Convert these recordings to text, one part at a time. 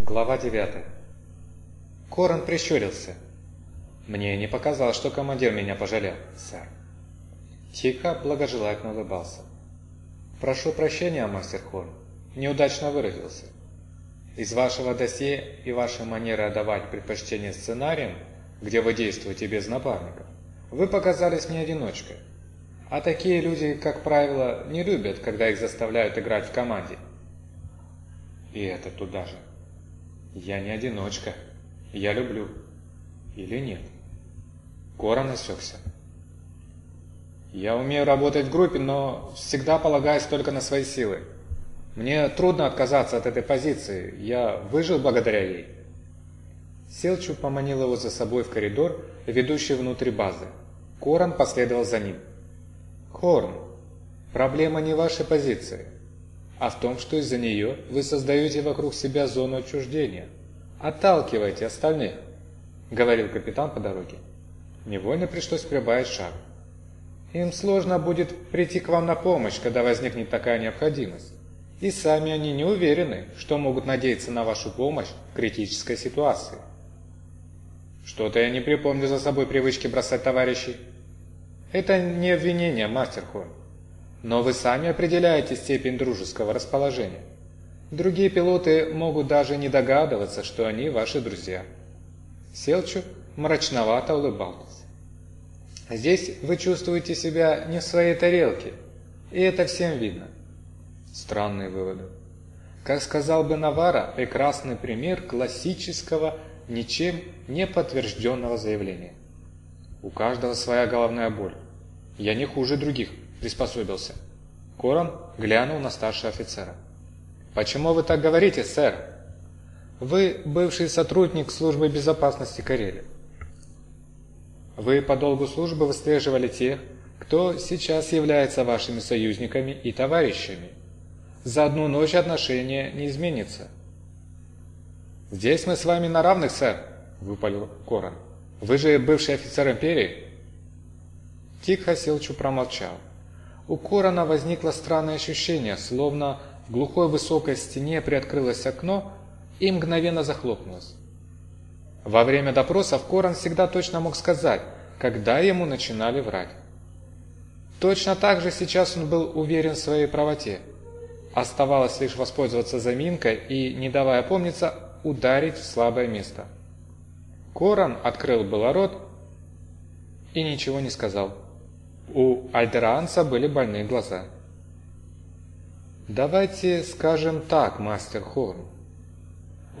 Глава 9. Корон прищурился. Мне не показалось, что командир меня пожалел, сэр. Тихо благожелательно улыбался. Прошу прощения, мастер Хорн, неудачно выразился. Из вашего досье и вашей манеры отдавать предпочтение сценариям, где вы действуете без напарников, вы показались мне одиночкой. А такие люди, как правило, не любят, когда их заставляют играть в команде. И это туда же. Я не одиночка. Я люблю. Или нет? Корон осекся. Я умею работать в группе, но всегда полагаюсь только на свои силы. Мне трудно отказаться от этой позиции. Я выжил благодаря ей. Селчу поманил его за собой в коридор, ведущий внутрь базы. Корон последовал за ним. Хорн, проблема не вашей позиции а в том, что из-за нее вы создаете вокруг себя зону отчуждения. Отталкивайте остальных, говорил капитан по дороге. Невольно пришлось прибавить шаг. Им сложно будет прийти к вам на помощь, когда возникнет такая необходимость. И сами они не уверены, что могут надеяться на вашу помощь в критической ситуации. Что-то я не припомню за собой привычки бросать товарищей. Это не обвинение, мастер Хорн. Но вы сами определяете степень дружеского расположения. Другие пилоты могут даже не догадываться, что они ваши друзья. Селчу мрачновато улыбался. Здесь вы чувствуете себя не в своей тарелке, и это всем видно. Странные выводы. Как сказал бы Навара, прекрасный пример классического, ничем не подтвержденного заявления. У каждого своя головная боль. Я не хуже других приспособился. Корон глянул на старшего офицера. «Почему вы так говорите, сэр? Вы бывший сотрудник службы безопасности Карелии. Вы по долгу службы выслеживали тех, кто сейчас является вашими союзниками и товарищами. За одну ночь отношения не изменится». «Здесь мы с вами на равных, сэр», — выпалил Корон. «Вы же бывший офицер империи?» Тихо Силчу промолчал. У Корона возникло странное ощущение, словно в глухой высокой стене приоткрылось окно и мгновенно захлопнулось. Во время допросов Корон всегда точно мог сказать, когда ему начинали врать. Точно так же сейчас он был уверен в своей правоте. Оставалось лишь воспользоваться заминкой и, не давая помниться, ударить в слабое место. Корон открыл было рот и ничего не сказал. У Альдеранца были больные глаза. «Давайте скажем так, мастер Хорн.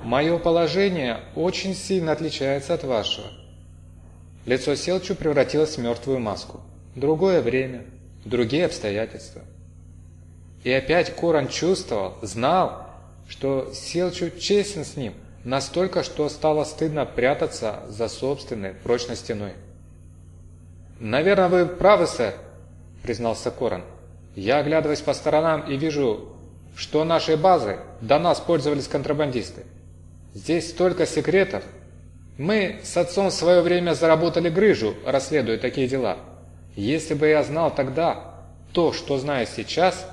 Мое положение очень сильно отличается от вашего». Лицо Селчу превратилось в мертвую маску. Другое время, другие обстоятельства. И опять Коран чувствовал, знал, что Селчу честен с ним, настолько, что стало стыдно прятаться за собственной прочной стеной. «Наверное, вы правы, сэр», — признался Коран. «Я оглядываюсь по сторонам и вижу, что нашей базой до нас пользовались контрабандисты. Здесь столько секретов. Мы с отцом в свое время заработали грыжу, расследуя такие дела. Если бы я знал тогда то, что знаю сейчас,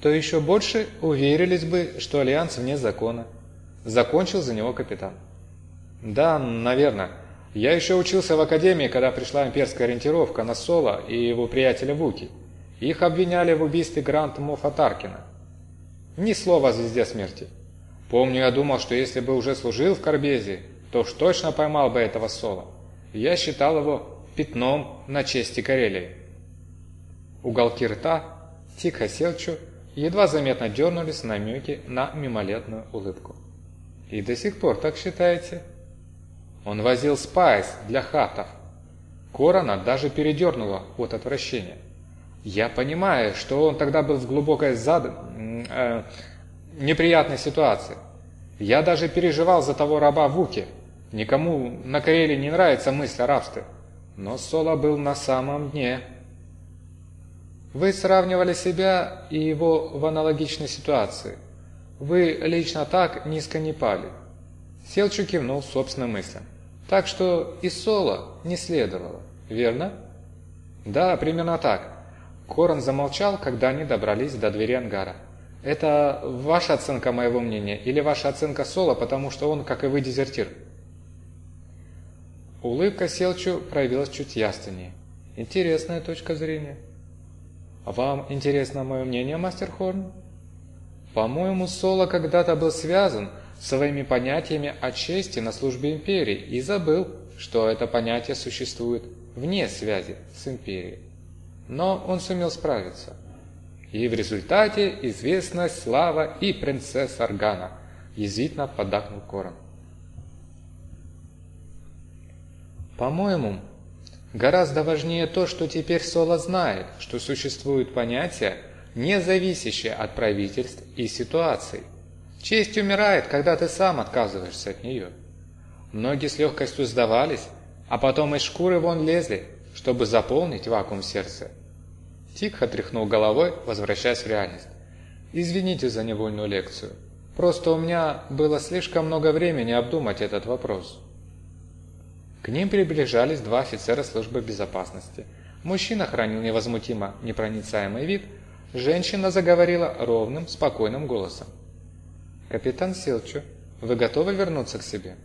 то еще больше уверились бы, что Альянс вне закона. Закончил за него капитан. Да, наверное. Я еще учился в академии, когда пришла имперская ориентировка на Соло и его приятеля Вуки. Их обвиняли в убийстве гранд-моффа Таркина. Ни слова о звезде смерти. Помню, я думал, что если бы уже служил в Карбезе, то уж точно поймал бы этого Соло. Я считал его пятном на чести Карелии. Уголки рта Тихо Селчу едва заметно дернулись намеки на мимолетную улыбку. «И до сих пор так считаете?» Он возил спайс для хатов. Корона даже передернула от отвращения. Я понимаю, что он тогда был в глубокой зад... э, неприятной ситуации. Я даже переживал за того раба Вуки. Никому на Карелии не нравится мысль о рабстве. Но Соло был на самом дне. Вы сравнивали себя и его в аналогичной ситуации. Вы лично так низко не пали. Селчу кивнул собственным мыслям. Так что и соло не следовало, верно? Да, примерно так. Корон замолчал, когда они добрались до двери ангара. Это ваша оценка моего мнения или ваша оценка Соло, потому что он, как и вы, дезертир? Улыбка Селчу проявилась чуть яснее. Интересная точка зрения. Вам интересно мое мнение, мастер Хорн? По-моему, Соло когда-то был связан своими понятиями о чести на службе империи и забыл, что это понятие существует вне связи с империей. Но он сумел справиться. И в результате известность, слава и принцесса Аргана, язвительно поддакнул Корон. По-моему, гораздо важнее то, что теперь Соло знает, что существуют понятия, не зависящие от правительств и ситуаций. Честь умирает, когда ты сам отказываешься от нее. Многие с легкостью сдавались, а потом из шкуры вон лезли, чтобы заполнить вакуум сердца. Тихо тряхнул головой, возвращаясь в реальность. «Извините за невольную лекцию. Просто у меня было слишком много времени обдумать этот вопрос». К ним приближались два офицера службы безопасности. Мужчина хранил невозмутимо непроницаемый вид, женщина заговорила ровным, спокойным голосом. «Капитан Силчу, вы готовы вернуться к себе?»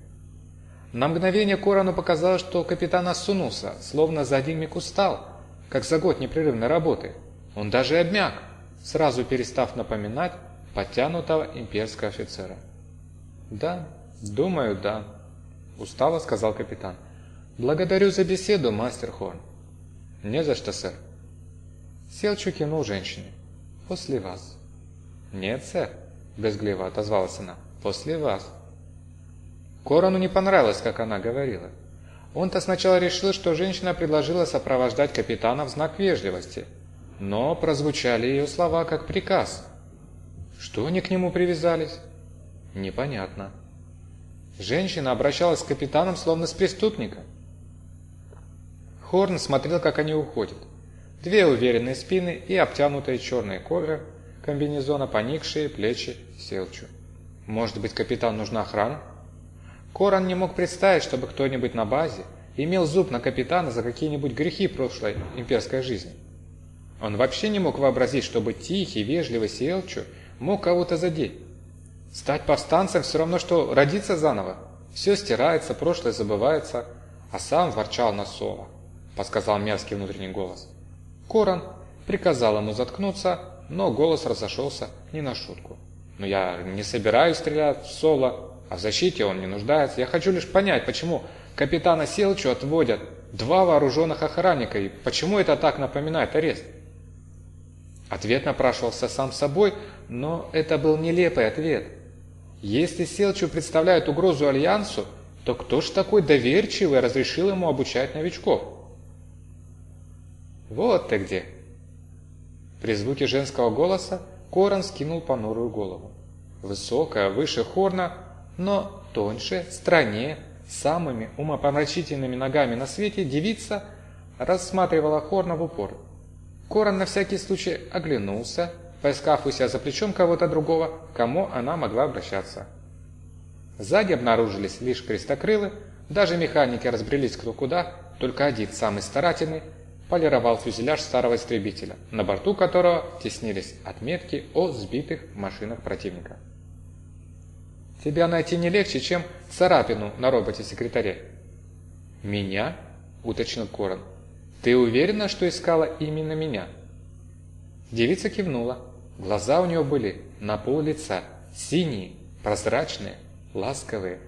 На мгновение Корану показалось, что капитан осунулся, словно за один миг устал, как за год непрерывной работы. Он даже обмяк, сразу перестав напоминать подтянутого имперского офицера. «Да, думаю, да», – устало сказал капитан. «Благодарю за беседу, мастер Хорн». «Не за что, сэр». Селчу кивнул женщине. «После вас». «Нет, сэр», – безгливо отозвалась она. «После вас». Корону не понравилось, как она говорила. Он-то сначала решил, что женщина предложила сопровождать капитана в знак вежливости, но прозвучали ее слова как приказ. Что они к нему привязались? Непонятно. Женщина обращалась с капитаном словно с преступником. Хорн смотрел, как они уходят. Две уверенные спины и обтянутые черной кожей комбинезона поникшие плечи Селчу. Может быть, капитан нужна охрана? Коран не мог представить, чтобы кто-нибудь на базе имел зуб на капитана за какие-нибудь грехи прошлой имперской жизни. Он вообще не мог вообразить, чтобы тихий, вежливый Селчу мог кого-то задеть. Стать повстанцем все равно, что родиться заново. Все стирается, прошлое забывается, а сам ворчал на Соло подсказал мерзкий внутренний голос. Коран приказал ему заткнуться, но голос разошелся не на шутку. «Но я не собираюсь стрелять в Соло, а в защите он не нуждается. Я хочу лишь понять, почему капитана Селчу отводят два вооруженных охранника, и почему это так напоминает арест?» Ответ напрашивался сам собой, но это был нелепый ответ. Если Селчу представляет угрозу Альянсу, то кто ж такой доверчивый разрешил ему обучать новичков? «Вот ты где!» При звуке женского голоса Коран скинул понурую голову. Высокая, выше Хорна, но тоньше, страннее, самыми умопомрачительными ногами на свете девица рассматривала Хорна в упор. Коран на всякий случай оглянулся, поискав у себя за плечом кого-то другого, к кому она могла обращаться. Сзади обнаружились лишь крестокрылы, даже механики разбрелись кто куда, только один, самый старательный, полировал фюзеляж старого истребителя, на борту которого теснились отметки о сбитых машинах противника. «Тебя найти не легче, чем царапину на роботе-секретаре». «Меня?» – уточнил Корон. «Ты уверена, что искала именно меня?» Девица кивнула. Глаза у нее были на пол лица, синие, прозрачные, ласковые.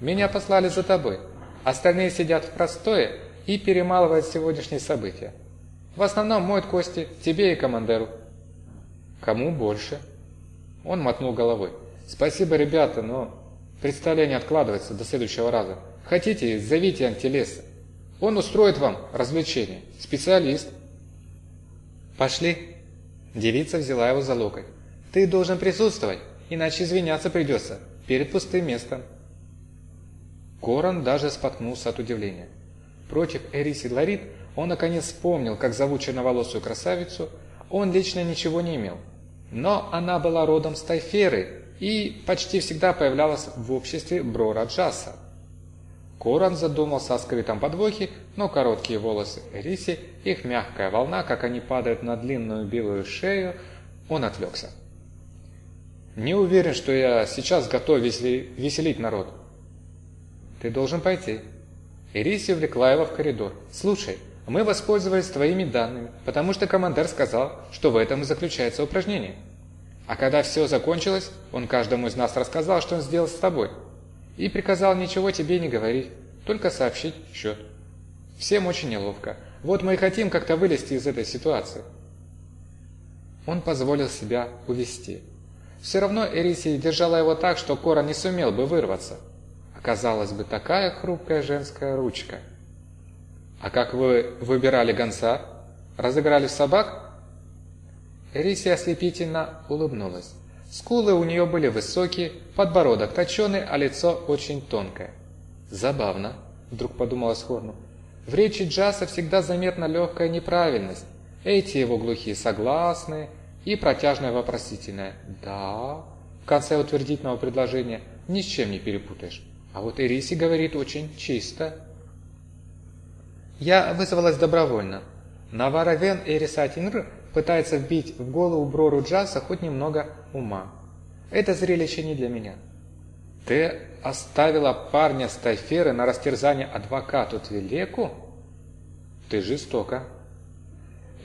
«Меня послали за тобой. Остальные сидят в простое и перемалывает сегодняшние события. В основном моет кости тебе и командиру. Кому больше? Он мотнул головой. Спасибо, ребята, но представление откладывается до следующего раза. Хотите, зовите антилеса. Он устроит вам развлечение. Специалист. Пошли. Девица взяла его за локоть. Ты должен присутствовать, иначе извиняться придется перед пустым местом. Корон даже споткнулся от удивления. Против Эриси Ларит он наконец вспомнил, как зовут черноволосую красавицу, он лично ничего не имел. Но она была родом с Тайферы и почти всегда появлялась в обществе Брора Джаса. Коран задумался о скрытом подвохе, но короткие волосы Эриси, их мягкая волна, как они падают на длинную белую шею, он отвлекся. Не уверен, что я сейчас готов веселить народ. Ты должен пойти. Ириси увлекла его в коридор. Слушай, мы воспользовались твоими данными, потому что командир сказал, что в этом и заключается упражнение. А когда все закончилось, он каждому из нас рассказал, что он сделал с тобой. И приказал ничего тебе не говорить, только сообщить счет. Всем очень неловко. Вот мы и хотим как-то вылезти из этой ситуации. Он позволил себя увести. Все равно Эрисия держала его так, что Кора не сумел бы вырваться. Оказалась бы такая хрупкая женская ручка. «А как вы выбирали гонца? Разыграли собак?» Эрисия ослепительно улыбнулась. Скулы у нее были высокие, подбородок точеный, а лицо очень тонкое. «Забавно», — вдруг подумалось Хорну. «В речи Джаса всегда заметна легкая неправильность. Эти его глухие согласные и протяжное вопросительное «да» в конце утвердительного предложения ни с чем не перепутаешь. А вот Ириси говорит очень чисто. Я вызвалась добровольно. Навара Вен Эрисатинр пытается вбить в голову Брору Джаса хоть немного ума. Это зрелище не для меня. Ты оставила парня с на растерзание адвокату Твилеку? Ты жестоко.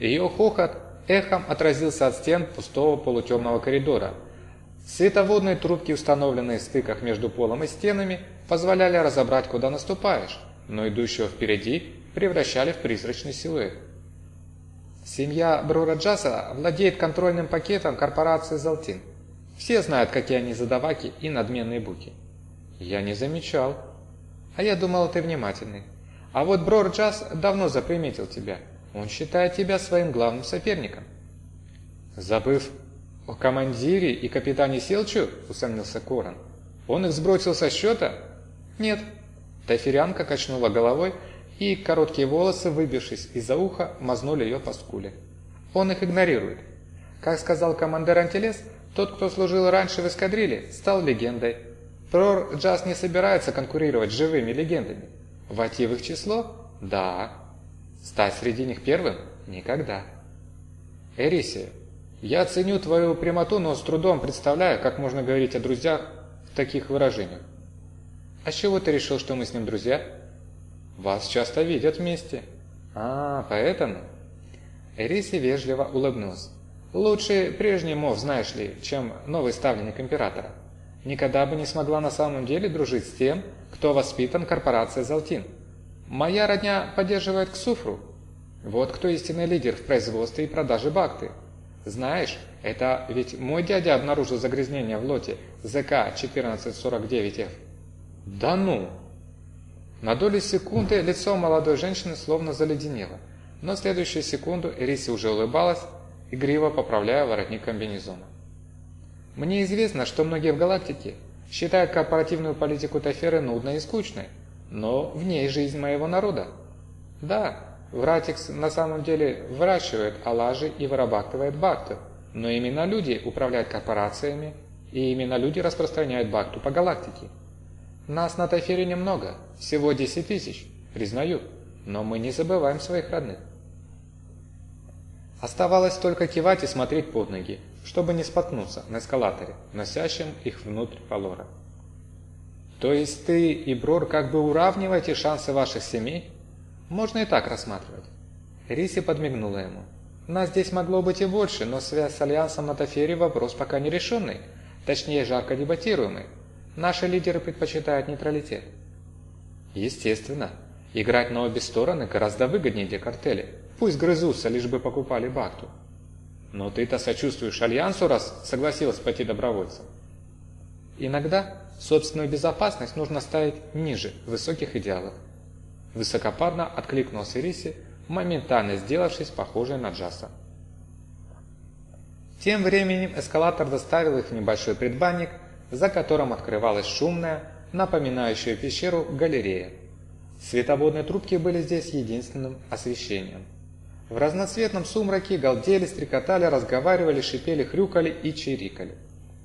Ее хохот эхом отразился от стен пустого полутемного коридора. Световодные трубки, установленные в стыках между полом и стенами, позволяли разобрать, куда наступаешь, но идущего впереди превращали в призрачный силуэт. Семья Брура Джаса владеет контрольным пакетом корпорации «Золтин». Все знают, какие они задаваки и надменные буки. Я не замечал. А я думал, ты внимательный. А вот Брор Джаз давно заприметил тебя. Он считает тебя своим главным соперником. Забыв о командире и капитане Селчу, усомнился Коран. Он их сбросил со счета? Нет. Тайферянка качнула головой, и короткие волосы, выбившись из-за уха, мазнули ее по скуле. Он их игнорирует. Как сказал командир Антилес, тот, кто служил раньше в эскадриле, стал легендой. Прор Джаз не собирается конкурировать с живыми легендами. Войти в их число? Да. Стать среди них первым? Никогда. Эрисия, я ценю твою прямоту, но с трудом представляю, как можно говорить о друзьях в таких выражениях. А с чего ты решил, что мы с ним друзья? Вас часто видят вместе. А, поэтому? Эриси вежливо улыбнулся. Лучше прежний мов, знаешь ли, чем новый ставленник императора. Никогда бы не смогла на самом деле дружить с тем, кто воспитан корпорацией Залтин. Моя родня поддерживает Ксуфру. Вот кто истинный лидер в производстве и продаже бакты. Знаешь, это ведь мой дядя обнаружил загрязнение в лоте ЗК-1449F. Да ну! На долю секунды лицо молодой женщины словно заледенело, но в следующую секунду Эриси уже улыбалась, игриво поправляя воротник комбинезона. Мне известно, что многие в галактике считают корпоративную политику Таферы нудной и скучной, но в ней жизнь моего народа. Да, Вратикс на самом деле выращивает алажи и вырабатывает бакту, но именно люди управляют корпорациями, и именно люди распространяют бакту по галактике. Нас на Тафире немного, всего 10 тысяч, признаю, но мы не забываем своих родных. Оставалось только кивать и смотреть под ноги, чтобы не споткнуться на эскалаторе, носящем их внутрь Полора. То есть ты и Брор как бы уравниваете шансы ваших семей? Можно и так рассматривать. Риси подмигнула ему. Нас здесь могло быть и больше, но связь с Альянсом на Тафере вопрос пока не решенный, точнее жарко дебатируемый. Наши лидеры предпочитают нейтралитет. Естественно, играть на обе стороны гораздо выгоднее для картеля. Пусть грызутся, лишь бы покупали Бакту. Но ты-то сочувствуешь Альянсу, раз согласилась пойти добровольцем. Иногда собственную безопасность нужно ставить ниже высоких идеалов. Высокопарно откликнулся Риси, моментально сделавшись похожей на Джаса. Тем временем эскалатор доставил их в небольшой предбанник, за которым открывалась шумная, напоминающая пещеру, галерея. Световодные трубки были здесь единственным освещением. В разноцветном сумраке галдели, стрекотали, разговаривали, шипели, хрюкали и чирикали.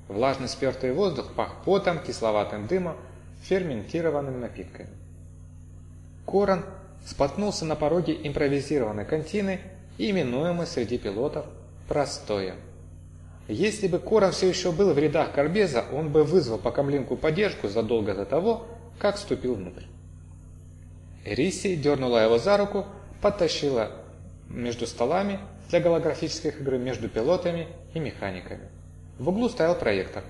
Влажный спертый воздух пах потом, кисловатым дымом, ферментированными напитками. Коран споткнулся на пороге импровизированной контины, именуемой среди пилотов «простоем». Если бы Коран все еще был в рядах Карбеза, он бы вызвал по камлинку поддержку задолго до того, как вступил внутрь. Риси дернула его за руку, подтащила между столами для голографических игр между пилотами и механиками. В углу стоял проектор.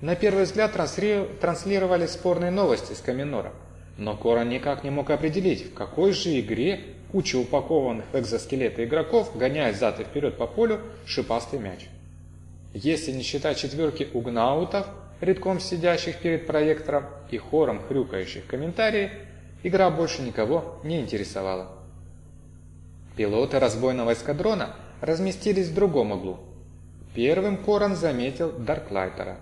На первый взгляд транслировали спорные новости с Каменора, но Коран никак не мог определить, в какой же игре куча упакованных в экзоскелеты игроков гоняет зад и вперед по полю шипастый мяч. Если не считать четверки угнаутов, редком сидящих перед проектором и хором хрюкающих комментарии, игра больше никого не интересовала. Пилоты разбойного эскадрона разместились в другом углу. Первым Коран заметил Дарклайтера.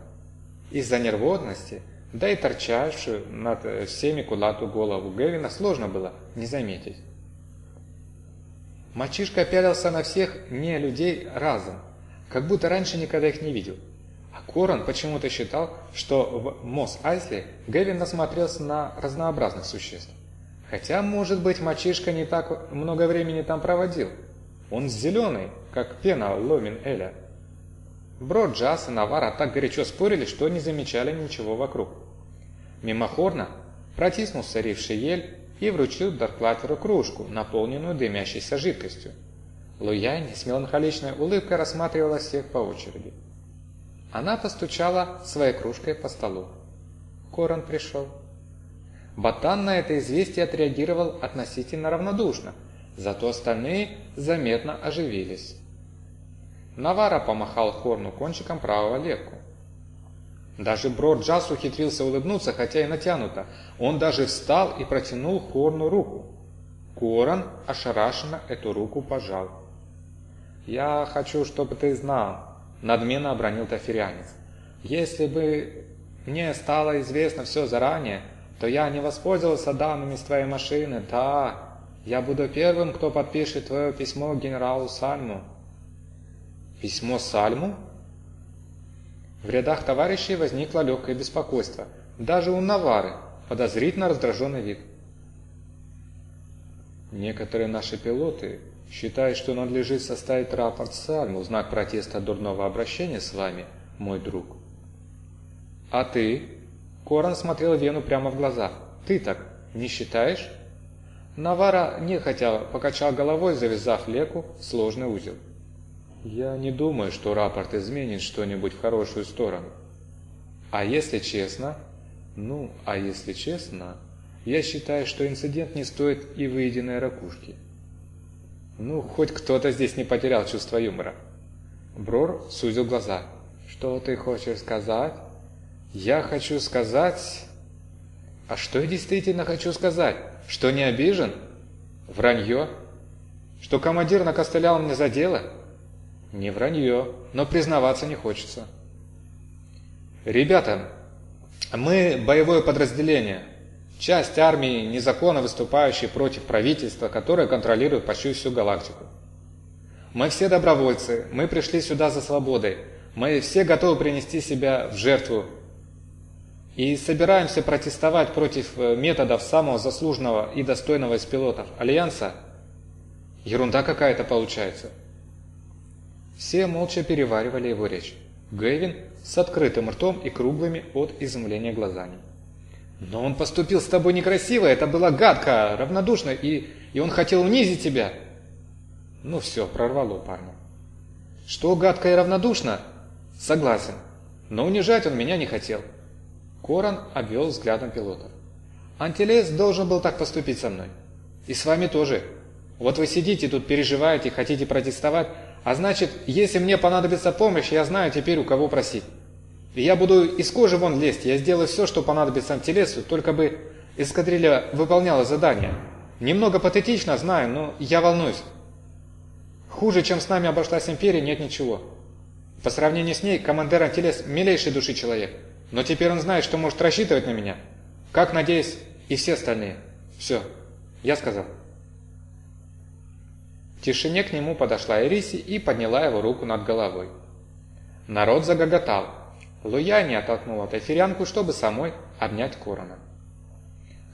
Из-за нервозности, да и торчавшую над всеми кулатую голову Гевина сложно было не заметить. Мальчишка пялился на всех не людей разом, как будто раньше никогда их не видел. А Коран почему-то считал, что в Мос-Айсле Гевин насмотрелся на разнообразных существ. Хотя, может быть, мальчишка не так много времени там проводил. Он зеленый, как пена Ломин Эля. Бро, Джаз и Навара так горячо спорили, что не замечали ничего вокруг. Мимо Хорна протиснулся Рив Шиель и вручил Дарклатеру кружку, наполненную дымящейся жидкостью. Луяйни с меланхоличной улыбкой рассматривала всех по очереди. Она постучала своей кружкой по столу. Корон пришел. Батан на это известие отреагировал относительно равнодушно, зато остальные заметно оживились. Навара помахал Хорну кончиком правого лепку. Даже Брод Джаз ухитрился улыбнуться, хотя и натянуто. Он даже встал и протянул Хорну руку. Коран ошарашенно эту руку пожал. «Я хочу, чтобы ты знал», — надменно обронил тафирянец. «Если бы мне стало известно все заранее, то я не воспользовался данными с твоей машины. Да, я буду первым, кто подпишет твое письмо генералу Сальму». «Письмо Сальму?» В рядах товарищей возникло легкое беспокойство. Даже у Навары подозрительно раздраженный вид. Некоторые наши пилоты Считаю, что надлежит составить рапорт Сальму в знак протеста дурного обращения с вами, мой друг. А ты? Коран смотрел Вену прямо в глаза. Ты так не считаешь? Навара нехотя покачал головой, завязав леку сложный узел. Я не думаю, что рапорт изменит что-нибудь в хорошую сторону. А если честно? Ну, а если честно, я считаю, что инцидент не стоит и выеденной ракушки. Ну, хоть кто-то здесь не потерял чувство юмора. Брор сузил глаза. Что ты хочешь сказать? Я хочу сказать... А что я действительно хочу сказать? Что не обижен? Вранье? Что командир накостылял мне за дело? Не вранье, но признаваться не хочется. Ребята, мы боевое подразделение. Часть армии, незаконно выступающей против правительства, которое контролирует почти всю галактику. Мы все добровольцы, мы пришли сюда за свободой, мы все готовы принести себя в жертву и собираемся протестовать против э, методов самого заслуженного и достойного из пилотов Альянса. Ерунда какая-то получается. Все молча переваривали его речь. Гэвин с открытым ртом и круглыми от изумления глазами. Но он поступил с тобой некрасиво, это было гадко, равнодушно, и, и он хотел унизить тебя. Ну все, прорвало парня. Что гадко и равнодушно? Согласен. Но унижать он меня не хотел. Коран обвел взглядом пилотов. Антилес должен был так поступить со мной. И с вами тоже. Вот вы сидите тут, переживаете, хотите протестовать, а значит, если мне понадобится помощь, я знаю теперь, у кого просить. И я буду из кожи вон лезть, я сделаю все, что понадобится антилесу, только бы эскадрилья выполняла задание. Немного патетично, знаю, но я волнуюсь. Хуже, чем с нами обошлась империя, нет ничего. По сравнению с ней, командир антилес – милейший души человек. Но теперь он знает, что может рассчитывать на меня. Как, надеюсь, и все остальные. Все, я сказал. В тишине к нему подошла Эриси и подняла его руку над головой. Народ загоготал. Луя не оттолкнула Тайферянку, чтобы самой обнять Корона.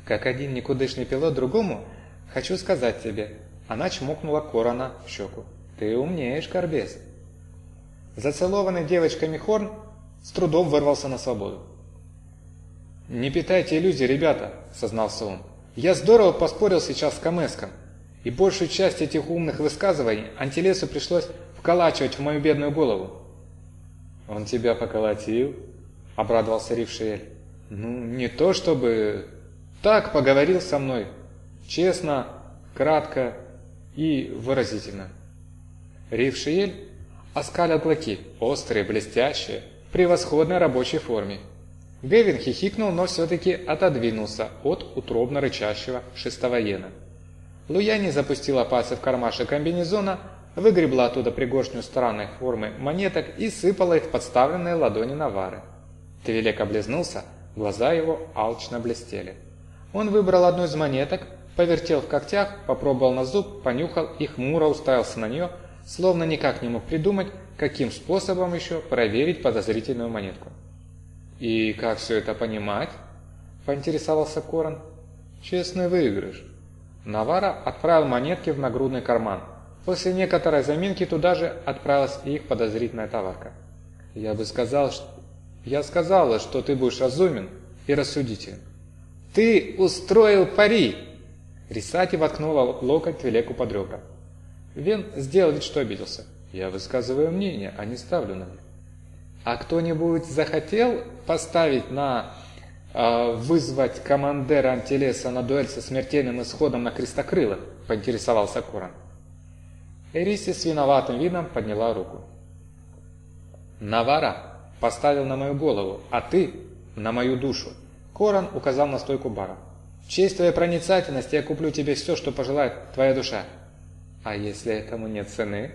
«Как один никудышный пилот другому, хочу сказать тебе». Она чмокнула Корона в щеку. «Ты умнеешь, Карбес». Зацелованный девочками Хорн с трудом вырвался на свободу. «Не питайте иллюзий, ребята», — сознался он. «Я здорово поспорил сейчас с Камеском, и большую часть этих умных высказываний Антилесу пришлось вколачивать в мою бедную голову». «Он тебя поколотил?» — обрадовался Рившиэль. «Ну, не то чтобы... Так поговорил со мной. Честно, кратко и выразительно». Рившиэль оскалил клыки, острые, блестящие, в превосходной рабочей форме. Гевин хихикнул, но все-таки отодвинулся от утробно рычащего шестовоена. Луяни запустила пальцы в кармашек комбинезона, выгребла оттуда пригоршню странной формы монеток и сыпала их в подставленные ладони Навары. Твилек облизнулся, глаза его алчно блестели. Он выбрал одну из монеток, повертел в когтях, попробовал на зуб, понюхал и хмуро уставился на нее, словно никак не мог придумать, каким способом еще проверить подозрительную монетку. «И как все это понимать?» – поинтересовался Корон. «Честный выигрыш». Навара отправил монетки в нагрудный карман. После некоторой заминки туда же отправилась их подозрительная товарка. «Я бы сказал, что...» «Я сказала, что ты будешь разумен и рассудителен». «Ты устроил пари!» Рисати воткнула локоть Твилеку под ребра. Вен сделал вид, что обиделся. «Я высказываю мнение, а не ставлю на них». А кто-нибудь захотел поставить на вызвать командира Антилеса на дуэль со смертельным исходом на крестокрылах? Поинтересовался Коран. Эриси с виноватым видом подняла руку. Навара поставил на мою голову, а ты на мою душу. Коран указал на стойку бара. В честь твоей проницательности я куплю тебе все, что пожелает твоя душа. А если этому нет цены?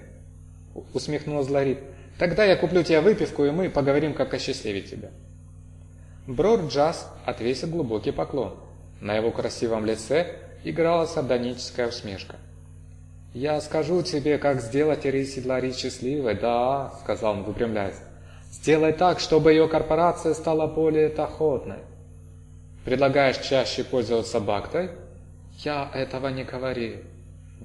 Усмехнулась Ларит. Тогда я куплю тебе выпивку, и мы поговорим, как осчастливить тебя». Брор Джаз отвесил глубокий поклон. На его красивом лице играла сардоническая усмешка. «Я скажу тебе, как сделать Ириси Лари счастливой, да», — сказал он, выпрямляясь. «Сделай так, чтобы ее корпорация стала более доходной. Предлагаешь чаще пользоваться бактой?» «Я этого не говорил».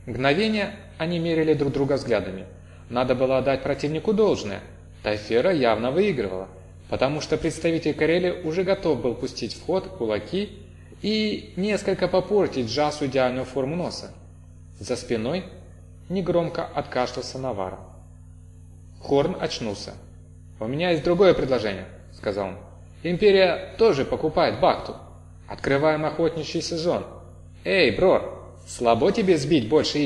Мгновение они мерили друг друга взглядами. Надо было отдать противнику должное. Тайфера явно выигрывала, потому что представитель Карели уже готов был пустить в ход кулаки и несколько попортить Джасу идеальную форму носа. За спиной негромко откашлялся Навара. Хорн очнулся. «У меня есть другое предложение», — сказал он. «Империя тоже покупает Бакту. Открываем охотничий сезон. Эй, Брор, слабо тебе сбить больше